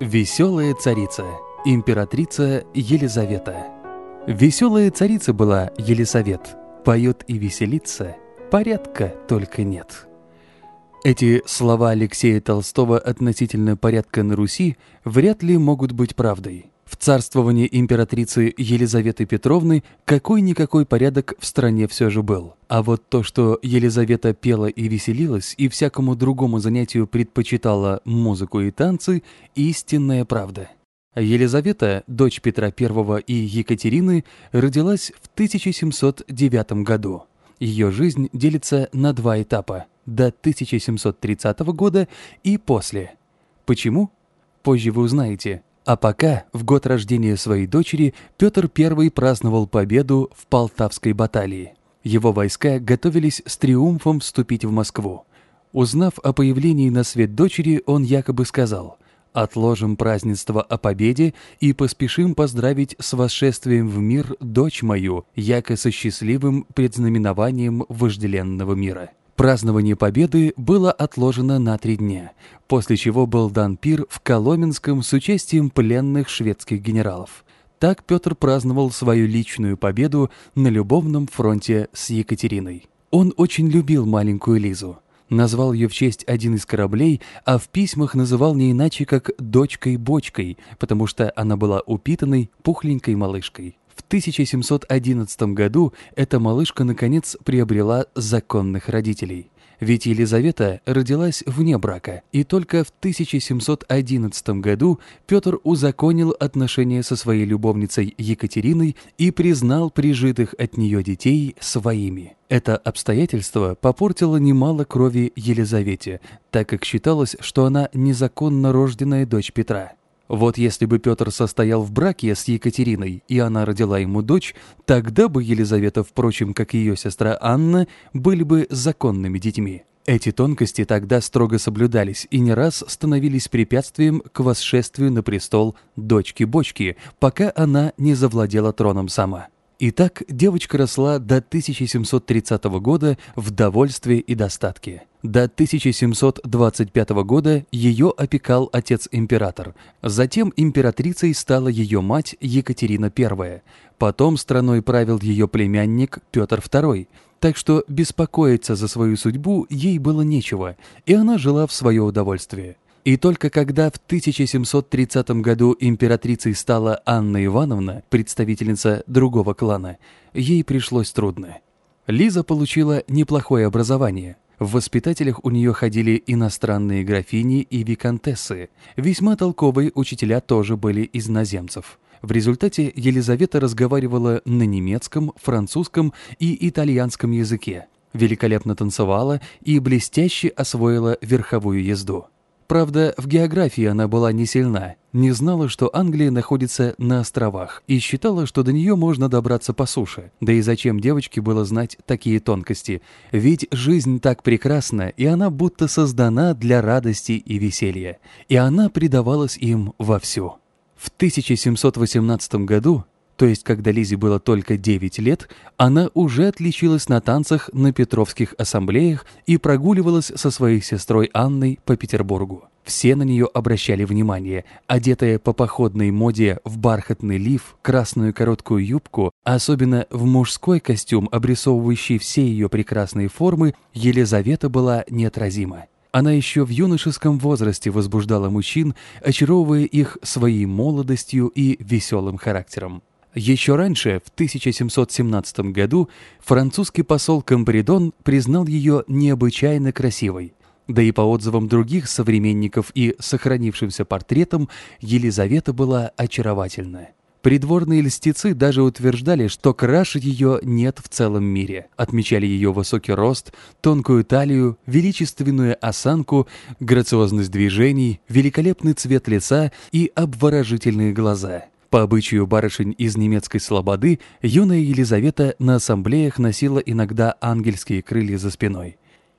Веселая царица, императрица Елизавета. Веселая царица была Елизавет, поет и веселится, порядка только нет. Эти слова Алексея Толстого относительно порядка на Руси вряд ли могут быть правдой. В царствовании императрицы Елизаветы Петровны какой-никакой порядок в стране все же был. А вот то, что Елизавета пела и веселилась, и всякому другому занятию предпочитала музыку и танцы – истинная правда. Елизавета, дочь Петра I и Екатерины, родилась в 1709 году. Ее жизнь делится на два этапа – до 1730 года и после. Почему? Позже вы узнаете – а пока, в год рождения своей дочери, Петр I праздновал победу в Полтавской баталии. Его войска готовились с триумфом вступить в Москву. Узнав о появлении на свет дочери, он якобы сказал «Отложим празднество о победе и поспешим поздравить с восшествием в мир дочь мою, яко со счастливым предзнаменованием вожделенного мира». Празднование Победы было отложено на три дня, после чего был дан пир в Коломенском с участием пленных шведских генералов. Так Петр праздновал свою личную победу на любовном фронте с Екатериной. Он очень любил маленькую Лизу. Назвал ее в честь один из кораблей, а в письмах называл не иначе, как «дочкой-бочкой», потому что она была упитанной, пухленькой малышкой. В 1711 году эта малышка наконец приобрела законных родителей. Ведь Елизавета родилась вне брака, и только в 1711 году Петр узаконил отношения со своей любовницей Екатериной и признал прижитых от нее детей своими. Это обстоятельство попортило немало крови Елизавете, так как считалось, что она незаконно рожденная дочь Петра. Вот если бы Петр состоял в браке с Екатериной, и она родила ему дочь, тогда бы Елизавета, впрочем, как ее сестра Анна, были бы законными детьми. Эти тонкости тогда строго соблюдались и не раз становились препятствием к восшествию на престол дочки-бочки, пока она не завладела троном сама. Итак, девочка росла до 1730 года в довольстве и достатке. До 1725 года ее опекал отец-император. Затем императрицей стала ее мать Екатерина I. Потом страной правил ее племянник Петр II. Так что беспокоиться за свою судьбу ей было нечего, и она жила в свое удовольствие. И только когда в 1730 году императрицей стала Анна Ивановна, представительница другого клана, ей пришлось трудно. Лиза получила неплохое образование. В воспитателях у нее ходили иностранные графини и виконтессы. Весьма толковые учителя тоже были из наземцев. В результате Елизавета разговаривала на немецком, французском и итальянском языке, великолепно танцевала и блестяще освоила верховую езду. Правда, в географии она была не сильна, не знала, что Англия находится на островах, и считала, что до нее можно добраться по суше. Да и зачем девочке было знать такие тонкости? Ведь жизнь так прекрасна, и она будто создана для радости и веселья. И она предавалась им вовсю. В 1718 году то есть когда Лизе было только 9 лет, она уже отличилась на танцах на Петровских ассамблеях и прогуливалась со своей сестрой Анной по Петербургу. Все на нее обращали внимание. Одетая по походной моде в бархатный лиф, красную короткую юбку, особенно в мужской костюм, обрисовывающий все ее прекрасные формы, Елизавета была неотразима. Она еще в юношеском возрасте возбуждала мужчин, очаровывая их своей молодостью и веселым характером. Еще раньше, в 1717 году, французский посол Камбридон признал ее необычайно красивой. Да и по отзывам других современников и сохранившимся портретам, Елизавета была очаровательна. Придворные льстецы даже утверждали, что краше ее нет в целом мире. Отмечали ее высокий рост, тонкую талию, величественную осанку, грациозность движений, великолепный цвет лица и обворожительные глаза – по обычаю барышень из немецкой слободы, юная Елизавета на ассамблеях носила иногда ангельские крылья за спиной.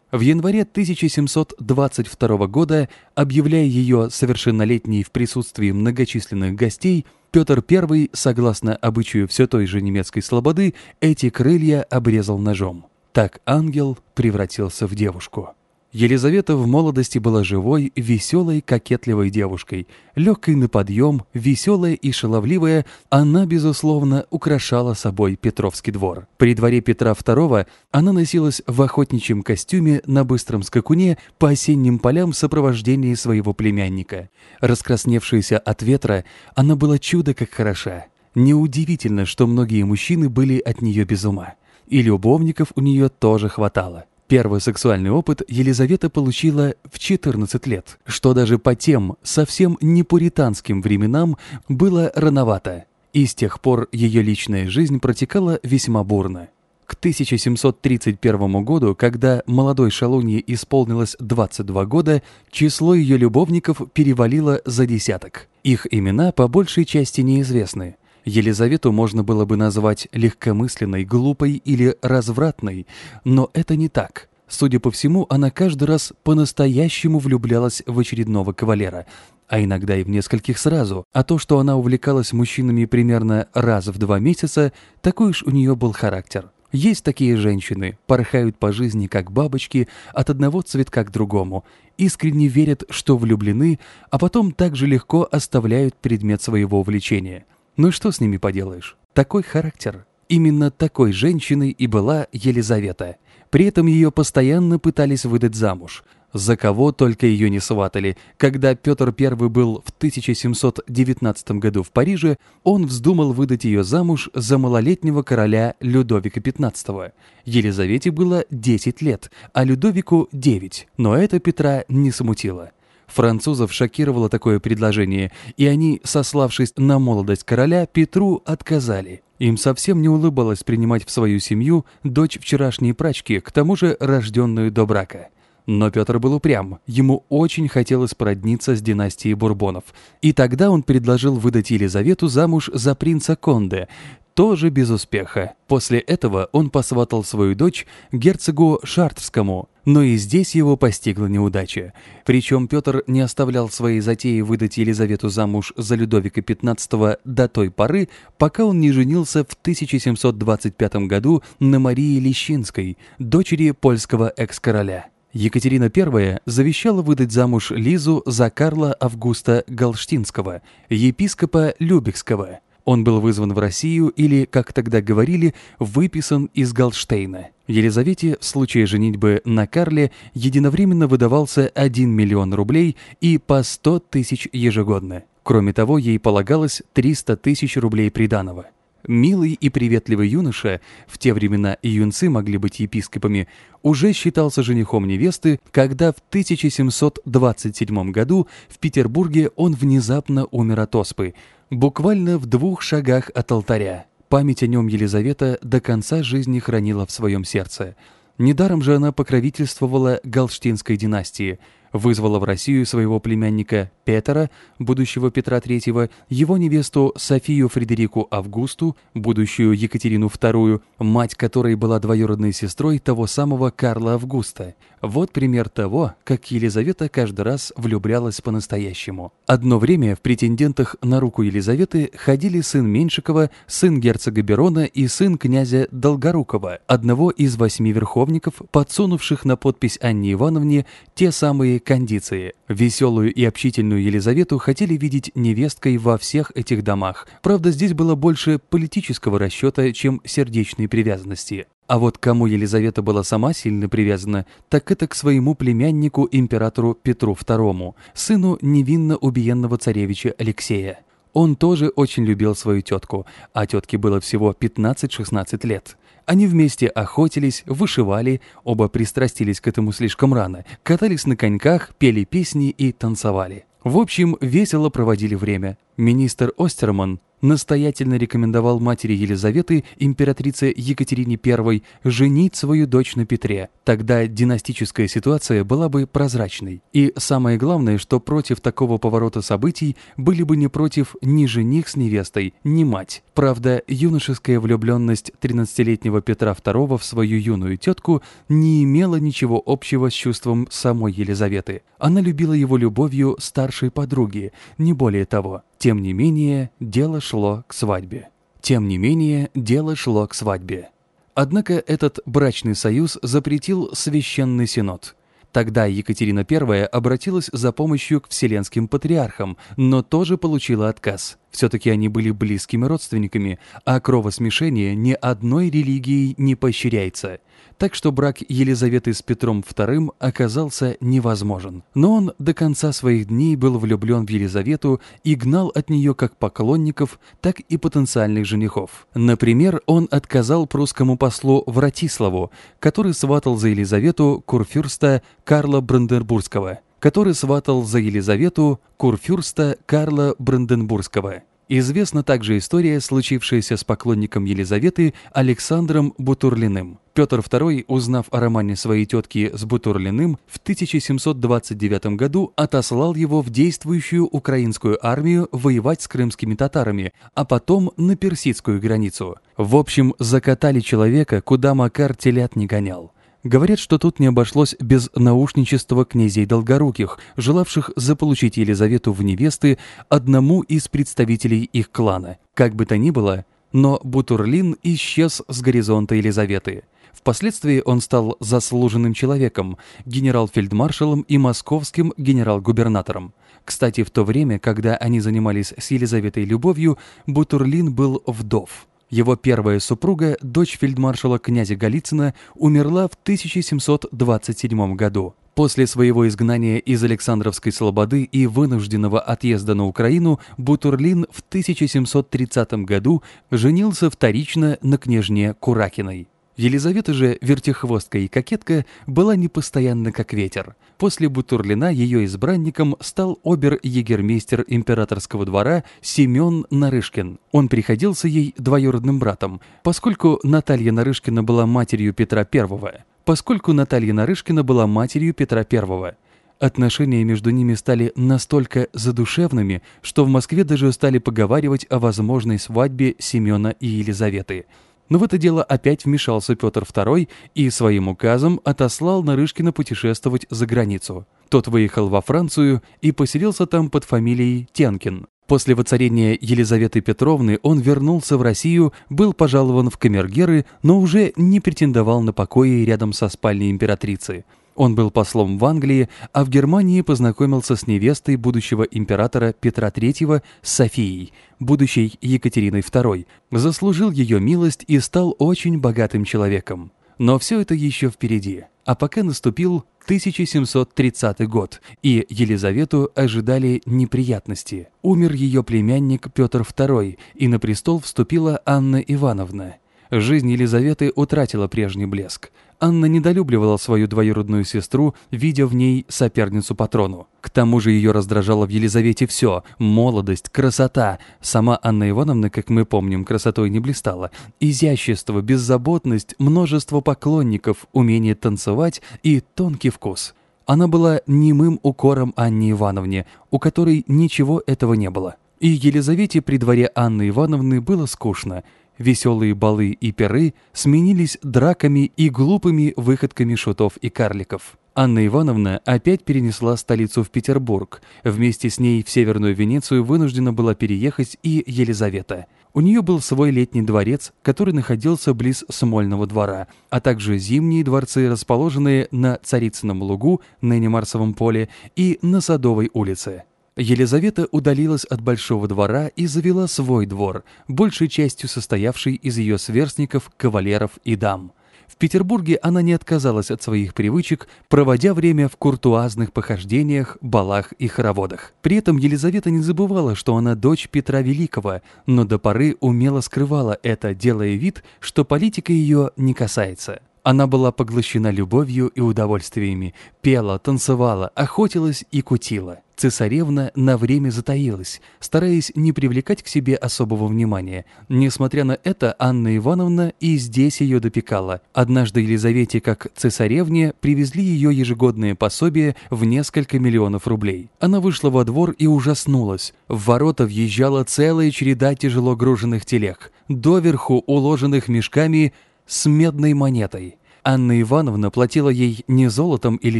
В январе 1722 года, объявляя ее совершеннолетней в присутствии многочисленных гостей, Петр I, согласно обычаю все той же немецкой слободы, эти крылья обрезал ножом. Так ангел превратился в девушку. Елизавета в молодости была живой, веселой, кокетливой девушкой. Легкой на подъем, веселая и шаловливая, она, безусловно, украшала собой Петровский двор. При дворе Петра II она носилась в охотничьем костюме на быстром скакуне по осенним полям в сопровождении своего племянника. Раскрасневшаяся от ветра, она была чудо как хороша. Неудивительно, что многие мужчины были от нее без ума. И любовников у нее тоже хватало. Первый сексуальный опыт Елизавета получила в 14 лет, что даже по тем совсем не пуританским временам было рановато, и с тех пор ее личная жизнь протекала весьма бурно. К 1731 году, когда молодой Шалунье исполнилось 22 года, число ее любовников перевалило за десяток. Их имена по большей части неизвестны. Елизавету можно было бы назвать легкомысленной, глупой или развратной, но это не так. Судя по всему, она каждый раз по-настоящему влюблялась в очередного кавалера, а иногда и в нескольких сразу. А то, что она увлекалась мужчинами примерно раз в два месяца, такой уж у нее был характер. Есть такие женщины, порхают по жизни как бабочки от одного цветка к другому, искренне верят, что влюблены, а потом так же легко оставляют предмет своего увлечения – ну что с ними поделаешь? Такой характер. Именно такой женщиной и была Елизавета. При этом ее постоянно пытались выдать замуж. За кого только ее не сватали. Когда Петр I был в 1719 году в Париже, он вздумал выдать ее замуж за малолетнего короля Людовика XV. Елизавете было 10 лет, а Людовику 9, но это Петра не смутило. Французов шокировало такое предложение, и они, сославшись на молодость короля, Петру отказали. Им совсем не улыбалось принимать в свою семью дочь вчерашней прачки, к тому же рожденную до брака. Но Петр был упрям, ему очень хотелось породниться с династией Бурбонов. И тогда он предложил выдать Елизавету замуж за принца Конде, тоже без успеха. После этого он посватал свою дочь герцогу Шартрскому, но и здесь его постигла неудача. Причем Петр не оставлял своей затеи выдать Елизавету замуж за Людовика XV до той поры, пока он не женился в 1725 году на Марии Лещинской, дочери польского экс-короля. Екатерина I завещала выдать замуж Лизу за Карла Августа Галштинского, епископа Любекского – он был вызван в Россию или, как тогда говорили, выписан из Галштейна. Елизавете в случае женитьбы на Карле единовременно выдавался 1 миллион рублей и по 100 тысяч ежегодно. Кроме того, ей полагалось 300 тысяч рублей приданого. Милый и приветливый юноша, в те времена и юнцы могли быть епископами, уже считался женихом невесты, когда в 1727 году в Петербурге он внезапно умер от оспы, буквально в двух шагах от алтаря. Память о нем Елизавета до конца жизни хранила в своем сердце. Недаром же она покровительствовала Галштинской династии – вызвала в Россию своего племянника Петра, будущего Петра III, его невесту Софию Фредерику Августу, будущую Екатерину II, мать которой была двоюродной сестрой того самого Карла Августа. Вот пример того, как Елизавета каждый раз влюблялась по-настоящему. Одно время в претендентах на руку Елизаветы ходили сын Меньшикова, сын герцога Берона и сын князя Долгорукова, одного из восьми верховников, подсунувших на подпись Анне Ивановне те самые кондиции. Веселую и общительную Елизавету хотели видеть невесткой во всех этих домах. Правда, здесь было больше политического расчета, чем сердечной привязанности. А вот кому Елизавета была сама сильно привязана, так это к своему племяннику императору Петру II, сыну невинно убиенного царевича Алексея. Он тоже очень любил свою тетку, а тетке было всего 15-16 лет. Они вместе охотились, вышивали, оба пристрастились к этому слишком рано, катались на коньках, пели песни и танцевали. В общем, весело проводили время. Министр Остерман настоятельно рекомендовал матери Елизаветы, императрице Екатерине I, женить свою дочь на Петре. Тогда династическая ситуация была бы прозрачной. И самое главное, что против такого поворота событий были бы не против ни жених с невестой, ни мать. Правда, юношеская влюбленность 13-летнего Петра II в свою юную тетку не имела ничего общего с чувством самой Елизаветы. Она любила его любовью старшей подруги, не более того. Тем не менее, дело шло к свадьбе. Тем не менее, дело шло к свадьбе. Однако этот брачный союз запретил священный синод. Тогда Екатерина I обратилась за помощью к вселенским патриархам, но тоже получила отказ. Все-таки они были близкими родственниками, а кровосмешение ни одной религией не поощряется. Так что брак Елизаветы с Петром II оказался невозможен. Но он до конца своих дней был влюблен в Елизавету и гнал от нее как поклонников, так и потенциальных женихов. Например, он отказал прусскому послу Вратиславу, который сватал за Елизавету курфюрста Карла Бранденбургского который сватал за Елизавету курфюрста Карла Бранденбургского. Известна также история, случившаяся с поклонником Елизаветы Александром Бутурлиным. Петр II, узнав о романе своей тетки с Бутурлиным, в 1729 году отослал его в действующую украинскую армию воевать с крымскими татарами, а потом на персидскую границу. В общем, закатали человека, куда Макар телят не гонял. Говорят, что тут не обошлось без наушничества князей Долгоруких, желавших заполучить Елизавету в невесты одному из представителей их клана. Как бы то ни было, но Бутурлин исчез с горизонта Елизаветы. Впоследствии он стал заслуженным человеком, генерал-фельдмаршалом и московским генерал-губернатором. Кстати, в то время, когда они занимались с Елизаветой любовью, Бутурлин был вдов. Его первая супруга, дочь фельдмаршала князя Голицына, умерла в 1727 году. После своего изгнания из Александровской Слободы и вынужденного отъезда на Украину Бутурлин в 1730 году женился вторично на княжне Куракиной. Елизавета же, вертихвостка и кокетка, была непостоянна как ветер. После Бутурлина ее избранником стал обер-егермейстер императорского двора Семен Нарышкин. Он приходился ей двоюродным братом, поскольку Наталья Нарышкина была матерью Петра I. Поскольку Наталья Нарышкина была матерью Петра I. Отношения между ними стали настолько задушевными, что в Москве даже стали поговаривать о возможной свадьбе Семена и Елизаветы – но в это дело опять вмешался Петр II и своим указом отослал Нарышкина путешествовать за границу. Тот выехал во Францию и поселился там под фамилией Тенкин. После воцарения Елизаветы Петровны он вернулся в Россию, был пожалован в камергеры, но уже не претендовал на покои рядом со спальней императрицы. Он был послом в Англии, а в Германии познакомился с невестой будущего императора Петра III Софией, будущей Екатериной II, заслужил ее милость и стал очень богатым человеком. Но все это еще впереди. А пока наступил 1730 год, и Елизавету ожидали неприятности. Умер ее племянник Петр II, и на престол вступила Анна Ивановна. Жизнь Елизаветы утратила прежний блеск. Анна недолюбливала свою двоюродную сестру, видя в ней соперницу по трону. К тому же ее раздражало в Елизавете все – молодость, красота. Сама Анна Ивановна, как мы помним, красотой не блистала. Изящество, беззаботность, множество поклонников, умение танцевать и тонкий вкус. Она была немым укором Анне Ивановне, у которой ничего этого не было. И Елизавете при дворе Анны Ивановны было скучно – Веселые балы и перы сменились драками и глупыми выходками шутов и карликов. Анна Ивановна опять перенесла столицу в Петербург. Вместе с ней в Северную Венецию вынуждена была переехать и Елизавета. У нее был свой летний дворец, который находился близ Смольного двора, а также зимние дворцы, расположенные на Царицыном лугу, ныне Марсовом поле, и на Садовой улице. Елизавета удалилась от большого двора и завела свой двор, большей частью состоявший из ее сверстников, кавалеров и дам. В Петербурге она не отказалась от своих привычек, проводя время в куртуазных похождениях, балах и хороводах. При этом Елизавета не забывала, что она дочь Петра Великого, но до поры умело скрывала это, делая вид, что политика ее не касается. Она была поглощена любовью и удовольствиями, пела, танцевала, охотилась и кутила. Цесаревна на время затаилась, стараясь не привлекать к себе особого внимания. Несмотря на это, Анна Ивановна и здесь ее допекала. Однажды Елизавете, как цесаревне, привезли ее ежегодное пособие в несколько миллионов рублей. Она вышла во двор и ужаснулась. В ворота въезжала целая череда тяжело груженных телег, доверху уложенных мешками с медной монетой. Анна Ивановна платила ей не золотом или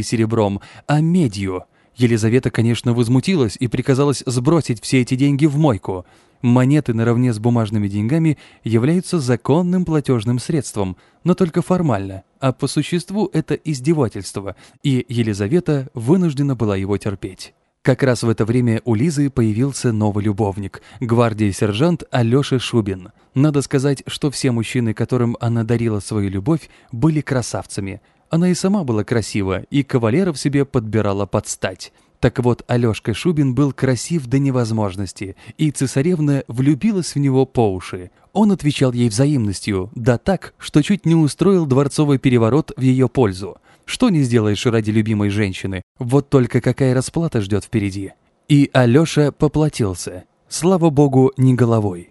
серебром, а медью. Елизавета, конечно, возмутилась и приказалась сбросить все эти деньги в мойку. Монеты наравне с бумажными деньгами являются законным платежным средством, но только формально – а по существу это издевательство, и Елизавета вынуждена была его терпеть. Как раз в это время у Лизы появился новый любовник – гвардии-сержант Алёша Шубин. Надо сказать, что все мужчины, которым она дарила свою любовь, были красавцами. Она и сама была красива, и кавалеров себе подбирала под стать. Так вот, Алёшка Шубин был красив до невозможности, и цесаревна влюбилась в него по уши. Он отвечал ей взаимностью, да так, что чуть не устроил дворцовый переворот в ее пользу. Что не сделаешь ради любимой женщины, вот только какая расплата ждет впереди. И Алёша поплатился. Слава богу, не головой.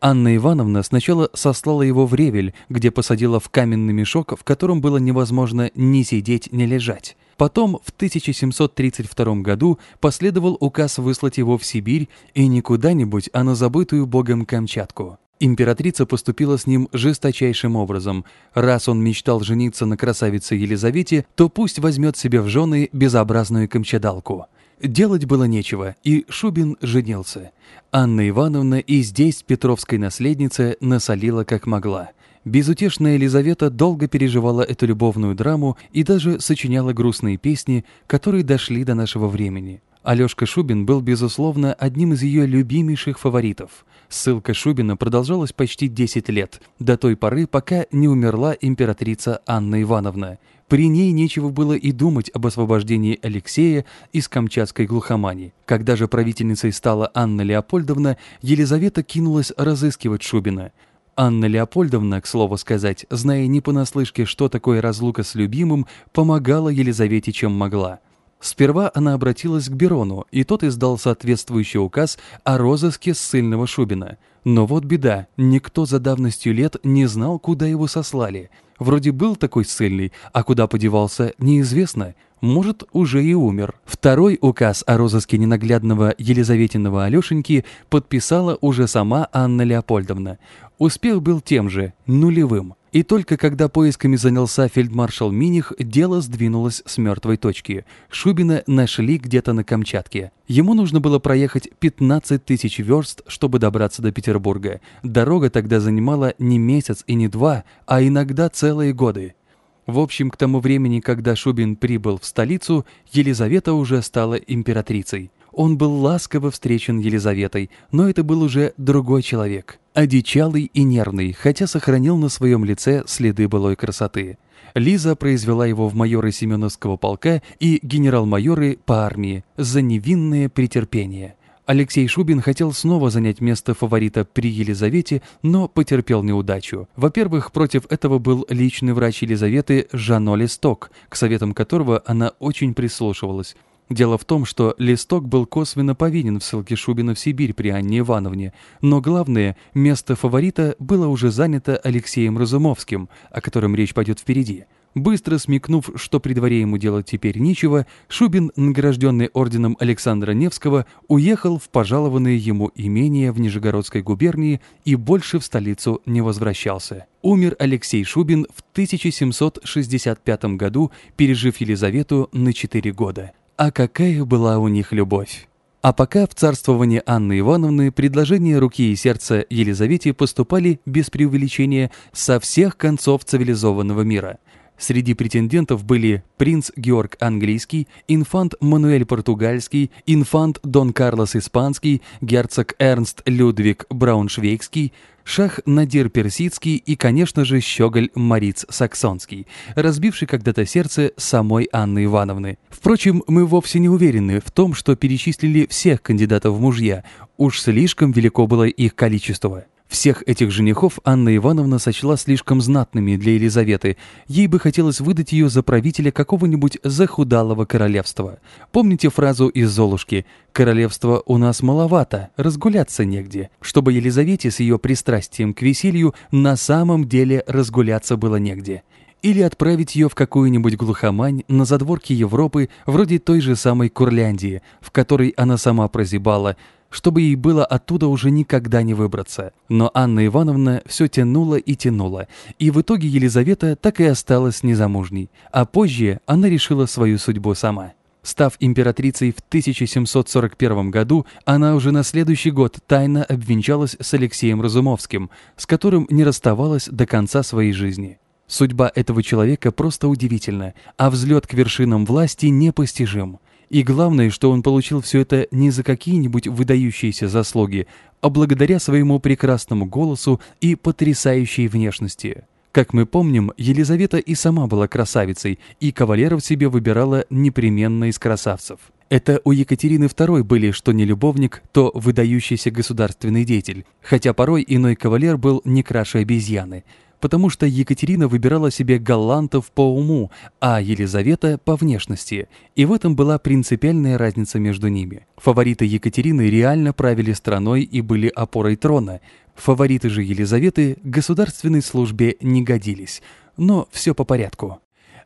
Анна Ивановна сначала сослала его в Ревель, где посадила в каменный мешок, в котором было невозможно ни сидеть, ни лежать. Потом, в 1732 году, последовал указ выслать его в Сибирь и не куда-нибудь, а на забытую богом Камчатку. Императрица поступила с ним жесточайшим образом. Раз он мечтал жениться на красавице Елизавете, то пусть возьмет себе в жены безобразную камчадалку. Делать было нечего, и Шубин женился. Анна Ивановна и здесь Петровской наследнице насолила как могла. Безутешная Елизавета долго переживала эту любовную драму и даже сочиняла грустные песни, которые дошли до нашего времени. Алёшка Шубин был, безусловно, одним из ее любимейших фаворитов. Ссылка Шубина продолжалась почти 10 лет, до той поры, пока не умерла императрица Анна Ивановна. При ней нечего было и думать об освобождении Алексея из камчатской глухомани. Когда же правительницей стала Анна Леопольдовна, Елизавета кинулась разыскивать Шубина. Анна Леопольдовна, к слову сказать, зная не понаслышке, что такое разлука с любимым, помогала Елизавете чем могла. Сперва она обратилась к Берону, и тот издал соответствующий указ о розыске ссыльного Шубина. Но вот беда, никто за давностью лет не знал, куда его сослали – Вроде был такой ссыльный, а куда подевался, неизвестно. Может, уже и умер. Второй указ о розыске ненаглядного Елизаветиного Алешеньки подписала уже сама Анна Леопольдовна. Успех был тем же, нулевым. И только когда поисками занялся фельдмаршал Миних, дело сдвинулось с мертвой точки. Шубина нашли где-то на Камчатке. Ему нужно было проехать 15 тысяч верст, чтобы добраться до Петербурга. Дорога тогда занимала не месяц и не два, а иногда целые годы. В общем, к тому времени, когда Шубин прибыл в столицу, Елизавета уже стала императрицей. Он был ласково встречен Елизаветой, но это был уже другой человек, одичалый и нервный, хотя сохранил на своем лице следы былой красоты. Лиза произвела его в майоры Семеновского полка и генерал-майоры по армии за невинное претерпение. Алексей Шубин хотел снова занять место фаворита при Елизавете, но потерпел неудачу. Во-первых, против этого был личный врач Елизаветы Жано Листок, к советам которого она очень прислушивалась. Дело в том, что Листок был косвенно повинен в ссылке Шубина в Сибирь при Анне Ивановне, но главное, место фаворита было уже занято Алексеем Разумовским, о котором речь пойдет впереди. Быстро смекнув, что при дворе ему делать теперь нечего, Шубин, награжденный орденом Александра Невского, уехал в пожалованное ему имение в Нижегородской губернии и больше в столицу не возвращался. Умер Алексей Шубин в 1765 году, пережив Елизавету на 4 года. А какая была у них любовь! А пока в царствовании Анны Ивановны предложения руки и сердца Елизавете поступали без преувеличения со всех концов цивилизованного мира. Среди претендентов были принц Георг Английский, инфант Мануэль Португальский, инфант Дон Карлос Испанский, герцог Эрнст Людвиг Брауншвейгский, шах Надир Персидский и, конечно же, щеголь Мариц Саксонский, разбивший когда-то сердце самой Анны Ивановны. Впрочем, мы вовсе не уверены в том, что перечислили всех кандидатов в мужья, уж слишком велико было их количество. Всех этих женихов Анна Ивановна сочла слишком знатными для Елизаветы. Ей бы хотелось выдать ее за правителя какого-нибудь захудалого королевства. Помните фразу из «Золушки» «Королевства у нас маловато, разгуляться негде», чтобы Елизавете с ее пристрастием к веселью на самом деле разгуляться было негде или отправить ее в какую-нибудь глухомань на задворке Европы, вроде той же самой Курляндии, в которой она сама прозябала, чтобы ей было оттуда уже никогда не выбраться. Но Анна Ивановна все тянула и тянула, и в итоге Елизавета так и осталась незамужней, а позже она решила свою судьбу сама. Став императрицей в 1741 году, она уже на следующий год тайно обвенчалась с Алексеем Разумовским, с которым не расставалась до конца своей жизни. Судьба этого человека просто удивительна, а взлет к вершинам власти непостижим. И главное, что он получил все это не за какие-нибудь выдающиеся заслуги, а благодаря своему прекрасному голосу и потрясающей внешности. Как мы помним, Елизавета и сама была красавицей, и кавалеров себе выбирала непременно из красавцев. Это у Екатерины II были что не любовник, то выдающийся государственный деятель, хотя порой иной кавалер был не краше обезьяны – потому что Екатерина выбирала себе галантов по уму, а Елизавета по внешности, и в этом была принципиальная разница между ними. Фавориты Екатерины реально правили страной и были опорой трона, фавориты же Елизаветы государственной службе не годились. Но все по порядку.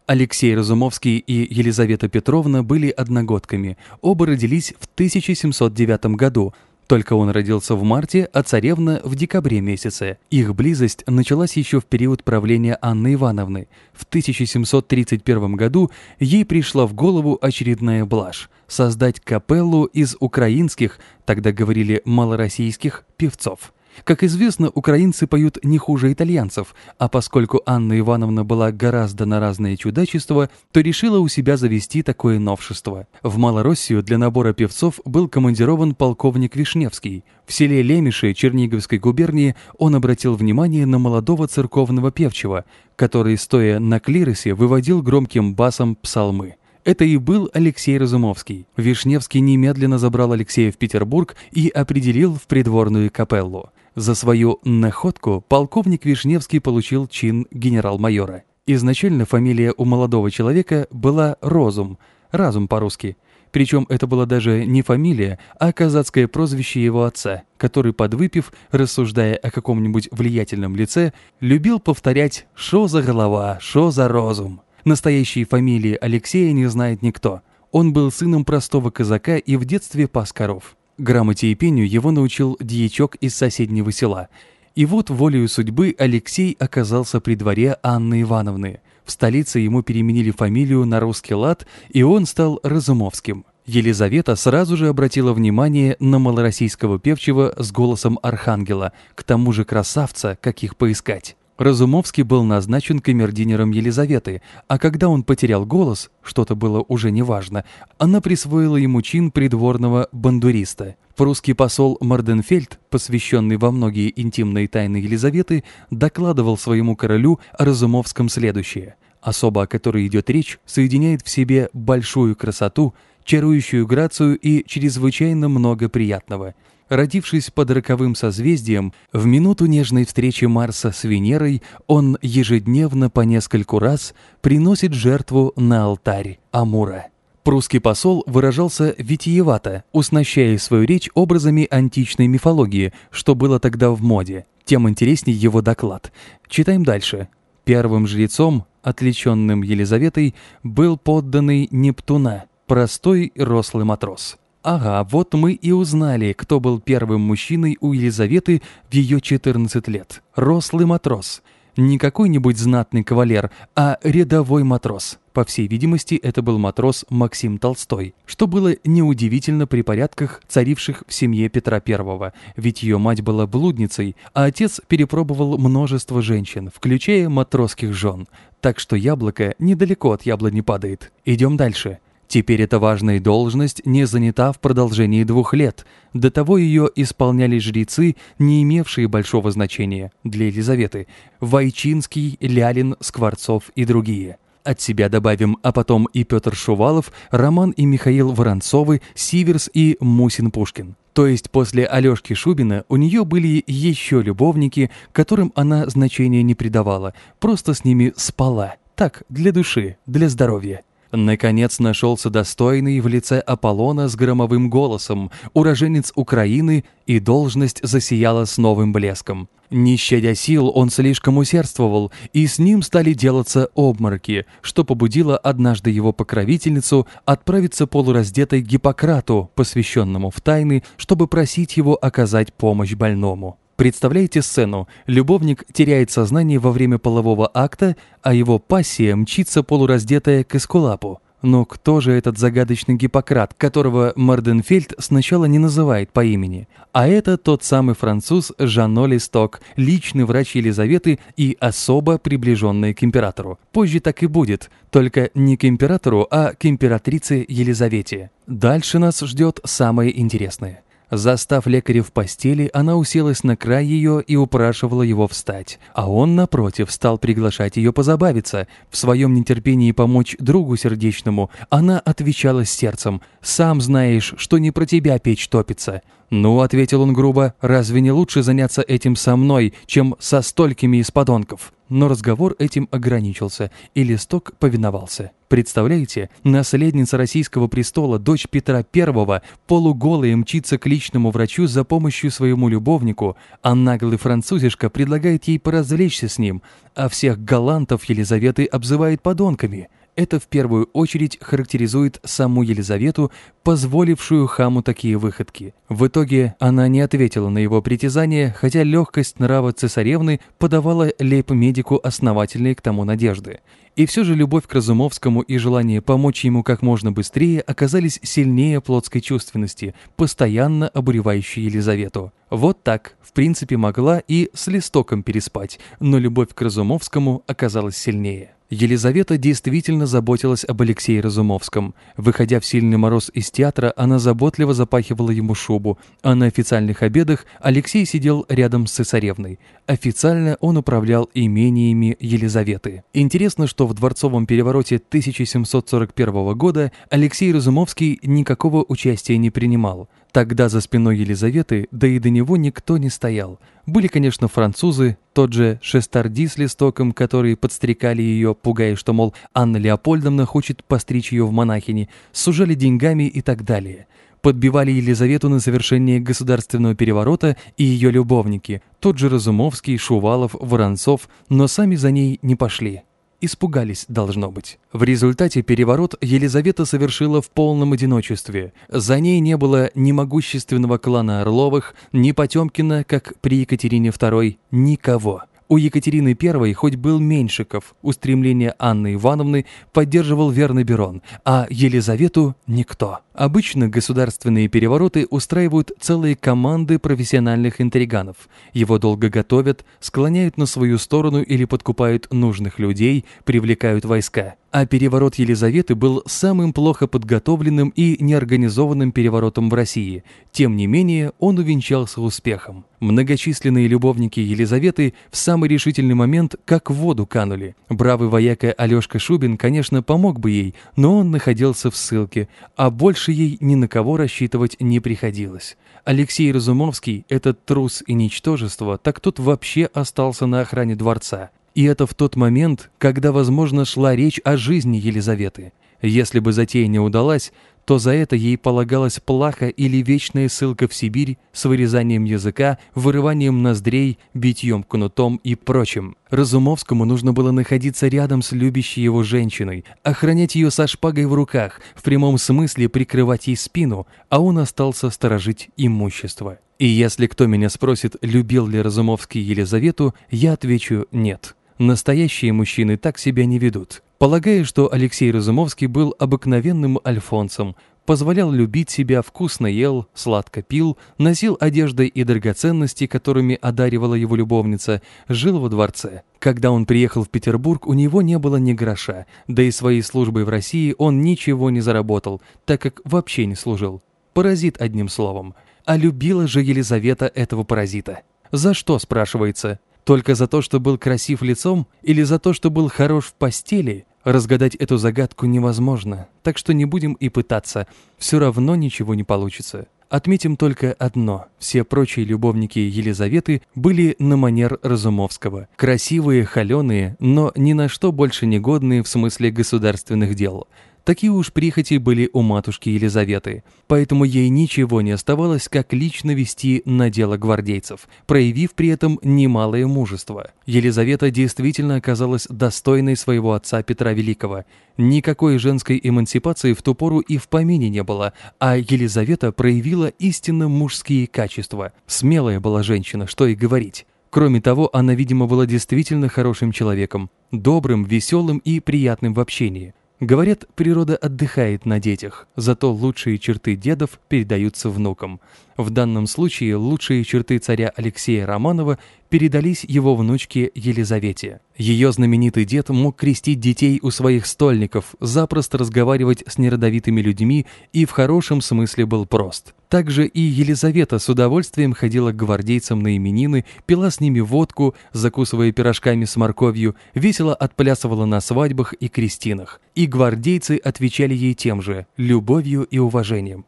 Алексей Разумовский и Елизавета Петровна были одногодками, оба родились в 1709 году – только он родился в марте, а царевна в декабре месяце. Их близость началась еще в период правления Анны Ивановны. В 1731 году ей пришла в голову очередная блажь – создать капеллу из украинских, тогда говорили малороссийских, певцов – как известно, украинцы поют не хуже итальянцев, а поскольку Анна Ивановна была гораздо на разные чудачества, то решила у себя завести такое новшество. В Малороссию для набора певцов был командирован полковник Вишневский. В селе Лемеши Черниговской губернии он обратил внимание на молодого церковного певчего, который, стоя на клиросе, выводил громким басом псалмы. Это и был Алексей Разумовский. Вишневский немедленно забрал Алексея в Петербург и определил в придворную капеллу. За свою находку полковник Вишневский получил чин генерал-майора. Изначально фамилия у молодого человека была Розум, разум по-русски. Причем это была даже не фамилия, а казацкое прозвище его отца, который, подвыпив, рассуждая о каком-нибудь влиятельном лице, любил повторять «шо за голова, шо за розум». Настоящей фамилии Алексея не знает никто. Он был сыном простого казака и в детстве пас коров. Грамоте и пению его научил дьячок из соседнего села. И вот волею судьбы Алексей оказался при дворе Анны Ивановны. В столице ему переменили фамилию на русский лад, и он стал Разумовским. Елизавета сразу же обратила внимание на малороссийского певчего с голосом архангела, к тому же красавца, как их поискать. Разумовский был назначен камердинером Елизаветы, а когда он потерял голос, что-то было уже неважно, она присвоила ему чин придворного бандуриста. Прусский посол Марденфельд, посвященный во многие интимные тайны Елизаветы, докладывал своему королю о Разумовском следующее. Особа, о которой идет речь, соединяет в себе большую красоту, чарующую грацию и чрезвычайно много приятного – Родившись под роковым созвездием, в минуту нежной встречи Марса с Венерой он ежедневно по нескольку раз приносит жертву на алтарь Амура. Прусский посол выражался витиевато, уснащая свою речь образами античной мифологии, что было тогда в моде. Тем интереснее его доклад. Читаем дальше. Первым жрецом, отличенным Елизаветой, был подданный Нептуна, простой рослый матрос. Ага, вот мы и узнали, кто был первым мужчиной у Елизаветы в ее 14 лет. Рослый матрос. Не какой-нибудь знатный кавалер, а рядовой матрос. По всей видимости, это был матрос Максим Толстой, что было неудивительно при порядках, царивших в семье Петра I, ведь ее мать была блудницей, а отец перепробовал множество женщин, включая матросских жен. Так что яблоко недалеко от яблони падает. Идем дальше. Теперь эта важная должность не занята в продолжении двух лет. До того ее исполняли жрецы, не имевшие большого значения для Елизаветы – Вайчинский, Лялин, Скворцов и другие. От себя добавим, а потом и Петр Шувалов, Роман и Михаил Воронцовы, Сиверс и Мусин Пушкин. То есть после Алешки Шубина у нее были еще любовники, которым она значения не придавала, просто с ними спала. Так, для души, для здоровья. Наконец нашелся достойный в лице Аполлона с громовым голосом, уроженец Украины, и должность засияла с новым блеском. Не щадя сил, он слишком усердствовал, и с ним стали делаться обмороки, что побудило однажды его покровительницу отправиться полураздетой Гиппократу, посвященному в тайны, чтобы просить его оказать помощь больному. Представляете сцену? Любовник теряет сознание во время полового акта, а его пассия мчится полураздетая к эскулапу. Но кто же этот загадочный Гиппократ, которого Марденфельд сначала не называет по имени? А это тот самый француз Жано Листок, личный врач Елизаветы и особо приближенный к императору. Позже так и будет, только не к императору, а к императрице Елизавете. Дальше нас ждет самое интересное – Застав лекаря в постели, она уселась на край ее и упрашивала его встать. А он, напротив, стал приглашать ее позабавиться. В своем нетерпении помочь другу сердечному, она отвечала сердцем «Сам знаешь, что не про тебя печь топится». «Ну», — ответил он грубо, — «разве не лучше заняться этим со мной, чем со столькими из подонков?» Но разговор этим ограничился, и Листок повиновался. Представляете, наследница российского престола, дочь Петра I, полуголая мчится к личному врачу за помощью своему любовнику, а наглый французишка предлагает ей поразвлечься с ним, а всех галантов Елизаветы обзывает подонками – это в первую очередь характеризует саму Елизавету, позволившую хаму такие выходки. В итоге она не ответила на его притязания, хотя легкость нрава цесаревны подавала лейб-медику основательные к тому надежды. И все же любовь к Разумовскому и желание помочь ему как можно быстрее оказались сильнее плотской чувственности, постоянно обуревающей Елизавету. Вот так, в принципе, могла и с листоком переспать, но любовь к Разумовскому оказалась сильнее. Елизавета действительно заботилась об Алексее Разумовском. Выходя в сильный мороз из театра, она заботливо запахивала ему шубу, а на официальных обедах Алексей сидел рядом с цесаревной. Официально он управлял имениями Елизаветы. Интересно, что в дворцовом перевороте 1741 года Алексей Разумовский никакого участия не принимал. Тогда за спиной Елизаветы, да и до него никто не стоял. Были, конечно, французы, тот же Шестарди с листоком, которые подстрекали ее, пугая, что, мол, Анна Леопольдовна хочет постричь ее в монахини, сужали деньгами и так далее. Подбивали Елизавету на совершение государственного переворота и ее любовники, тот же Разумовский, Шувалов, Воронцов, но сами за ней не пошли. Испугались, должно быть. В результате переворот Елизавета совершила в полном одиночестве. За ней не было ни могущественного клана Орловых, ни Потемкина, как при Екатерине II, никого. У Екатерины I хоть был Меньшиков, устремление Анны Ивановны поддерживал верный Берон, а Елизавету – никто. Обычно государственные перевороты устраивают целые команды профессиональных интриганов. Его долго готовят, склоняют на свою сторону или подкупают нужных людей, привлекают войска. А переворот Елизаветы был самым плохо подготовленным и неорганизованным переворотом в России. Тем не менее, он увенчался успехом. Многочисленные любовники Елизаветы в самый решительный момент как в воду канули. Бравый вояка Алешка Шубин, конечно, помог бы ей, но он находился в ссылке, а больше ей ни на кого рассчитывать не приходилось. Алексей Разумовский, этот трус и ничтожество, так тот вообще остался на охране дворца. И это в тот момент, когда, возможно, шла речь о жизни Елизаветы. Если бы затея не удалась, то за это ей полагалась плаха или вечная ссылка в Сибирь с вырезанием языка, вырыванием ноздрей, битьем кнутом и прочим. Разумовскому нужно было находиться рядом с любящей его женщиной, охранять ее со шпагой в руках, в прямом смысле прикрывать ей спину, а он остался сторожить имущество. И если кто меня спросит, любил ли Разумовский Елизавету, я отвечу «нет». Настоящие мужчины так себя не ведут. Полагая, что Алексей Разумовский был обыкновенным альфонсом, позволял любить себя, вкусно ел, сладко пил, носил одежды и драгоценности, которыми одаривала его любовница, жил во дворце. Когда он приехал в Петербург, у него не было ни гроша, да и своей службой в России он ничего не заработал, так как вообще не служил. Паразит одним словом. А любила же Елизавета этого паразита. За что, спрашивается? Только за то, что был красив лицом, или за то, что был хорош в постели? Разгадать эту загадку невозможно, так что не будем и пытаться, все равно ничего не получится. Отметим только одно. Все прочие любовники Елизаветы были на манер Разумовского. Красивые, холеные, но ни на что больше не годные в смысле государственных дел. Такие уж прихоти были у матушки Елизаветы, поэтому ей ничего не оставалось, как лично вести на дело гвардейцев, проявив при этом немалое мужество. Елизавета действительно оказалась достойной своего отца Петра Великого. Никакой женской эмансипации в ту пору и в помине не было, а Елизавета проявила истинно мужские качества. Смелая была женщина, что и говорить. Кроме того, она, видимо, была действительно хорошим человеком, добрым, веселым и приятным в общении. Говорят, природа отдыхает на детях, зато лучшие черты дедов передаются внукам. В данном случае лучшие черты царя Алексея Романова передались его внучке Елизавете. Ее знаменитый дед мог крестить детей у своих стольников, запросто разговаривать с неродовитыми людьми и в хорошем смысле был прост. Также и Елизавета с удовольствием ходила к гвардейцам на именины, пила с ними водку, закусывая пирожками с морковью, весело отплясывала на свадьбах и крестинах. И гвардейцы отвечали ей тем же – любовью и уважением.